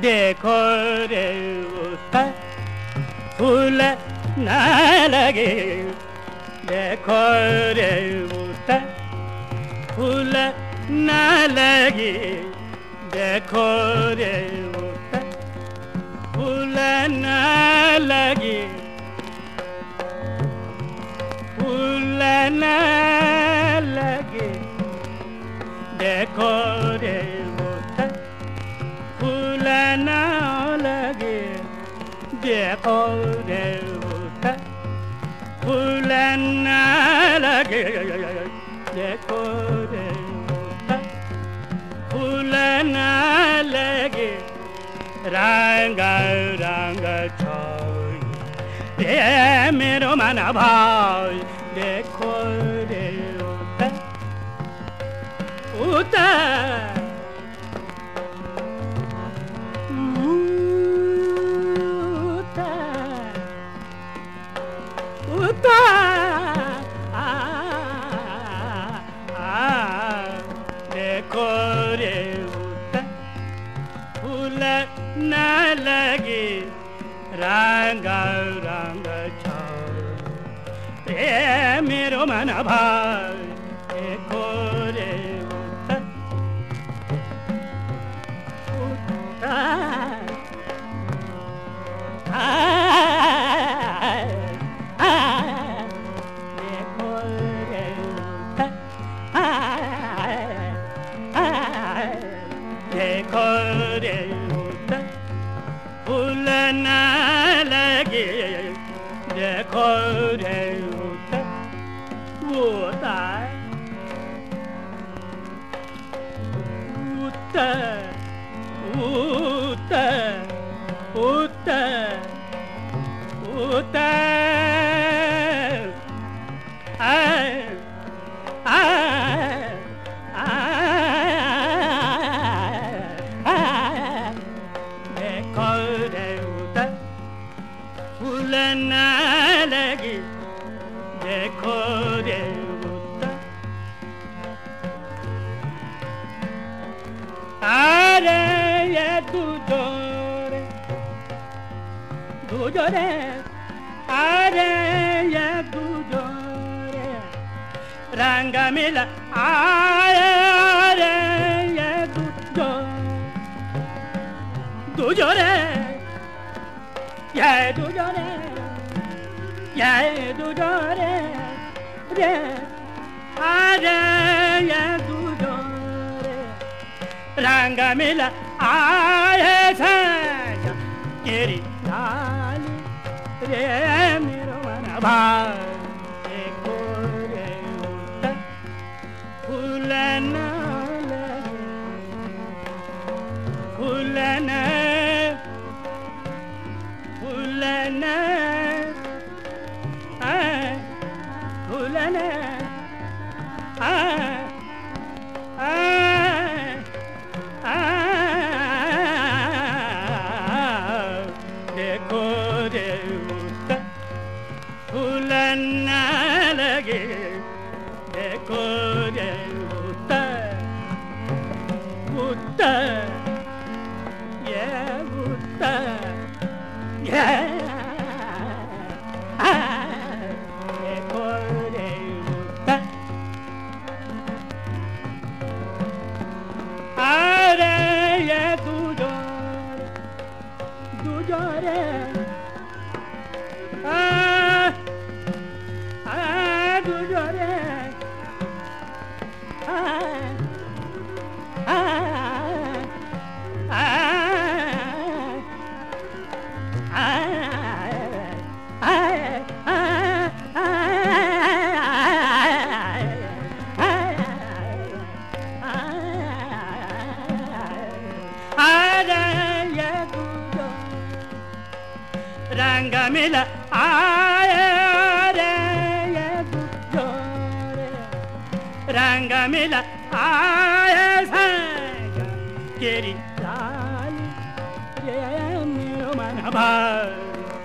देखो रे उता फूल न लगे। देखो रे उता फूल न लगे। देखो रे उता फूल न लगे। फूल न लगे। देखो देखो रे उता लगे। देखो रे उता फूल लगे। रंग रंग छोई मेरो मन भाई। देखो रे उता न लगे। रंग रंग रे मेरो मन भाई देखो रे Ooh. देखो रे उता अरे ये तुझो रे तुझो रे अरे ये तुझो रे रंग मिला रे अरे ये तुझो रे रंग मिल आए साया तेरी डाली रे मेरो मन भाई देखो रे उता Yeah, yeah, yeah. मिला आए रे। रंग मिला आए संग तेरी लाल, ये मेरो मन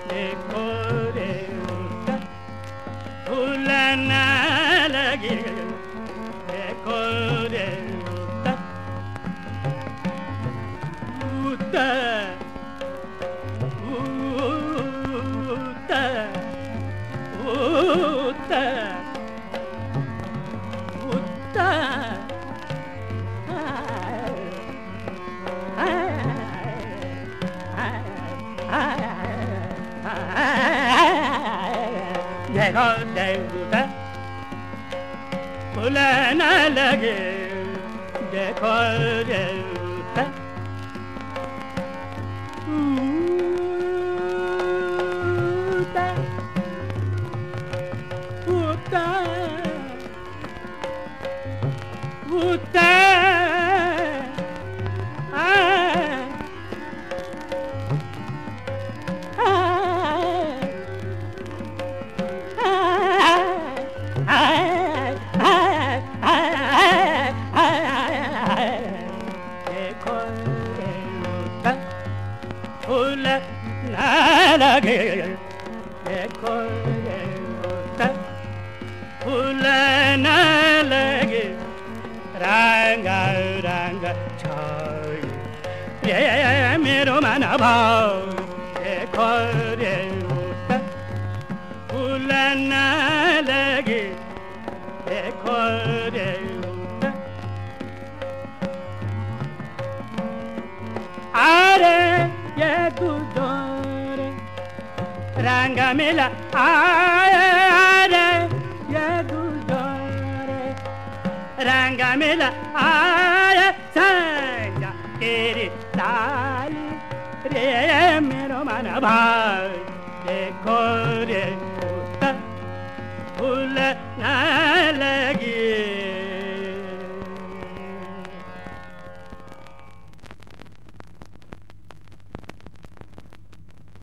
देखो रे। फूल न लगे, देखो रे। उता देखो देखो फूल न लगे देखो देखो लगे देखो फूल ना लगे। रंग रंग छाई। मेरो मन भाव देखो देवता फूल ना लगे। देखो रंग मिला आए रे ये गुजारे रंग मिला आए संगा तेरी ताली रे मेरो मन भाई देखो